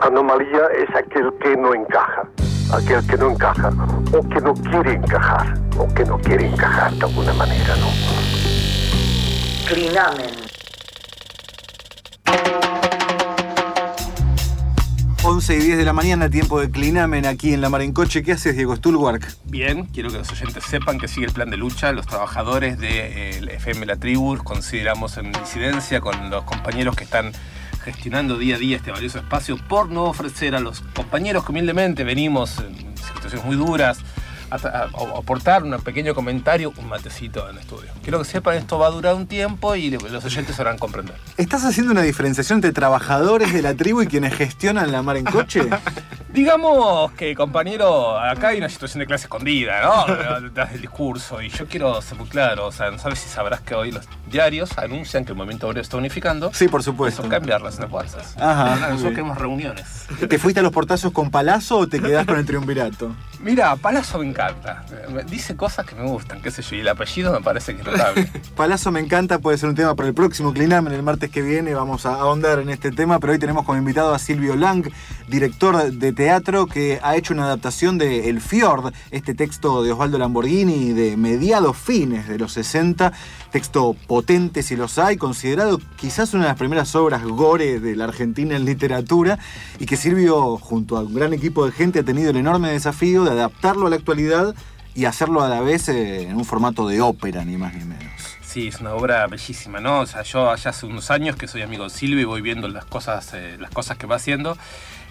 Anomalía es aquel que no encaja, aquel que no encaja o que no quiere encajar o que no quiere encajar de alguna manera, ¿no? Clinamen. 11 y 10 de la mañana, tiempo de Clinamen aquí en La Mar en Coche. ¿Qué haces, Diego Stulwark? Bien, quiero que los oyentes sepan que sigue el plan de lucha. Los trabajadores del FM La Tribu consideramos en disidencia con los compañeros que están gestionando día a día este valioso espacio por no ofrecer a los compañeros que humildemente venimos en situaciones muy duras a, aportar un pequeño comentario, un matecito en el estudio. Quiero que sepan esto va a durar un tiempo y los oyentes sabrán comprender. ¿Estás haciendo una diferenciación entre trabajadores de la tribu y quienes gestionan La Mar en Coche? Digamos que, compañero, acá hay una situación de clase escondida, ¿no? Detrás del discurso. Y yo quiero ser muy claro, o sea, no sabes si sabrás que hoy los diarios anuncian que el movimiento obrero está unificando. Sí, por supuesto. Eso cambia las fuerzas. Ajá, Nosotros queremos reuniones. ¿Te fuiste a los portazos con Palazzo o te quedás con el triunvirato? Mira, Palazzo me encanta. Dice cosas que me gustan, qué sé yo. Y el apellido me parece que es notable. Palazzo me encanta, puede ser un tema para el próximo Clinamen, el martes que viene vamos a ahondar en este tema, pero hoy tenemos como invitado a Silvio Lang, director de teatro que ha hecho una adaptación de El Fjord, este texto de Osvaldo Lamborghini de mediados fines de los 60, texto potente si los hay, considerado quizás una de las primeras obras gore de la Argentina en literatura y que Silvio junto a un gran equipo de gente ha tenido el enorme desafío de adaptarlo a la actualidad y hacerlo a la vez eh, en un formato de ópera, ni más ni menos. Sí, es una obra bellísima, ¿no? O sea, yo allá hace unos años que soy amigo de Silvio y voy viendo las cosas, eh, las cosas que va haciendo.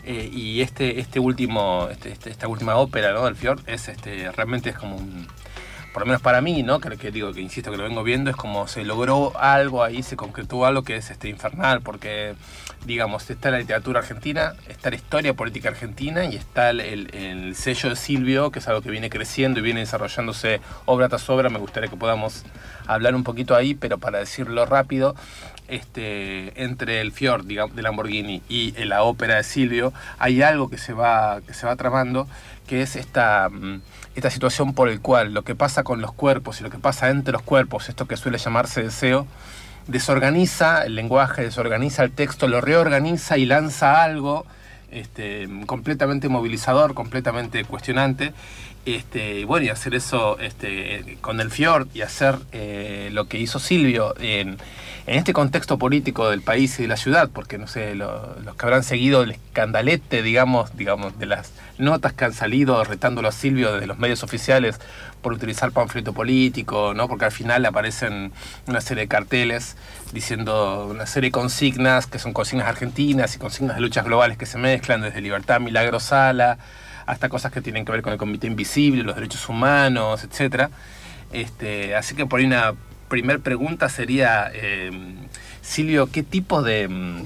Eh, y este, este último, este- este- esta última ópera, ¿no? Del Fjord, es este, realmente es como un, por lo menos para mí, ¿no? Que, que digo, que insisto que lo vengo viendo, es como se logró algo ahí, se concretó algo que es este infernal, porque digamos, está la literatura argentina, está la historia política argentina y está el, el- el sello de Silvio, que es algo que viene creciendo y viene desarrollándose obra tras obra. Me gustaría que podamos hablar un poquito ahí, pero para decirlo rápido, este, entre el Fjord de Lamborghini y la ópera de Silvio, hay algo que se va, que se va tramando, que es esta, mm, esta situación por el cual lo que pasa con los cuerpos y lo que pasa entre los cuerpos, esto que suele llamarse deseo, desorganiza el lenguaje, desorganiza el texto, lo reorganiza y lanza algo este, completamente movilizador, completamente cuestionante. Este, bueno, y hacer eso este, con el Fjord y hacer eh, lo que hizo Silvio en este contexto político del país y de la ciudad, porque no sé, lo- los que habrán seguido el escandalete, digamos, digamos, de las notas que han salido retándolo a Silvio desde los medios oficiales por utilizar panfleto político, ¿no? Porque al final aparecen una serie de carteles diciendo una serie de consignas que son consignas argentinas y consignas de luchas globales que se mezclan desde Libertad Milagro Sala hasta cosas que tienen que ver con el Comité Invisible, los derechos humanos, etcétera. Este, así que por ahí una primer pregunta sería, eh, Silvio, ¿qué tipo de, mm,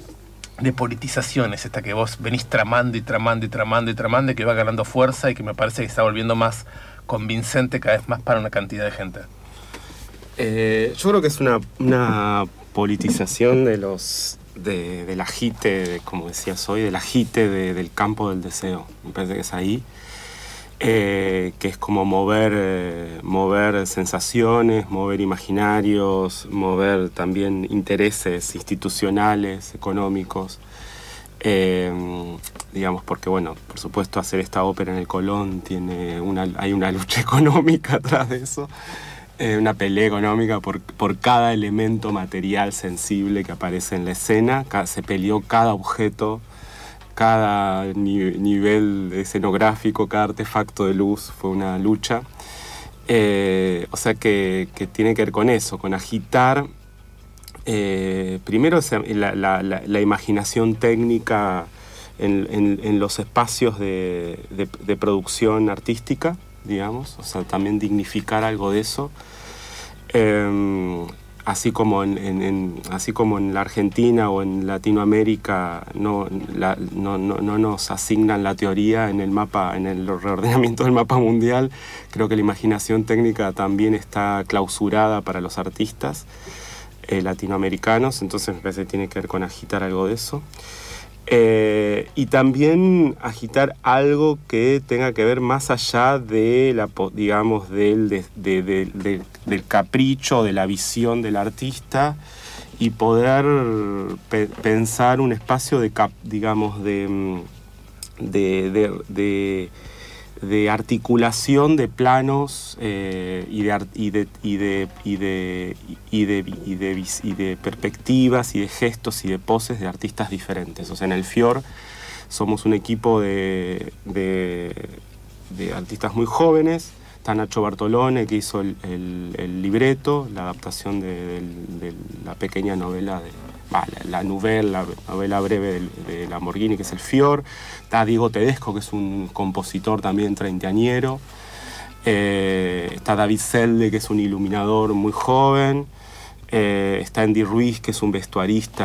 de politización es esta que vos venís tramando y tramando y tramando y tramando y que va ganando fuerza y que me parece que está volviendo más convincente cada vez más para una cantidad de gente? Eh, yo creo que es una, una politización de los de, del agite, de, como decías hoy, del agite de- del campo del deseo. Me parece que es ahí. Eh, que es como mover, eh, mover sensaciones, mover imaginarios, mover también intereses institucionales, económicos. Eh, digamos, porque bueno, por supuesto hacer esta ópera en el Colón tiene una, hay una lucha económica atrás de eso, una pelea económica por, por cada elemento material sensible que aparece en la escena, se peleó cada objeto, cada ni- nivel escenográfico, cada artefacto de luz, fue una lucha. Eh, o sea que, tiene que ver con eso, con agitar eh, primero la, imaginación técnica en, los espacios de, producción artística, digamos, o sea, también dignificar algo de eso. Eh, así, como en, así como en la Argentina o en Latinoamérica no, la- no, no- no nos asignan la teoría en el mapa, en el reordenamiento del mapa mundial, creo que la imaginación técnica también está clausurada para los artistas eh, latinoamericanos, entonces me parece que tiene que ver con agitar algo de eso. Eh, y también agitar algo que tenga que ver más allá de la, digamos, del, de- de- de- de- del capricho, de la visión del artista y poder pe- pensar un espacio de, digamos, de, mm, de, articulación de planos y, de, perspectivas y de gestos y de poses de artistas diferentes. O sea, en el FIOR somos un equipo de, de, de artistas muy jóvenes. Está Nacho Bartolone, que hizo el, el- el libreto, la adaptación de, de la pequeña novela, de, la, novela, la novela breve del- de Lamborghini, que es el Fior. Está Diego Tedesco, que es un compositor también treintañero. Eh, está David Selde, que es un iluminador muy joven. Eh, está Andy Ruiz, que es un vestuarista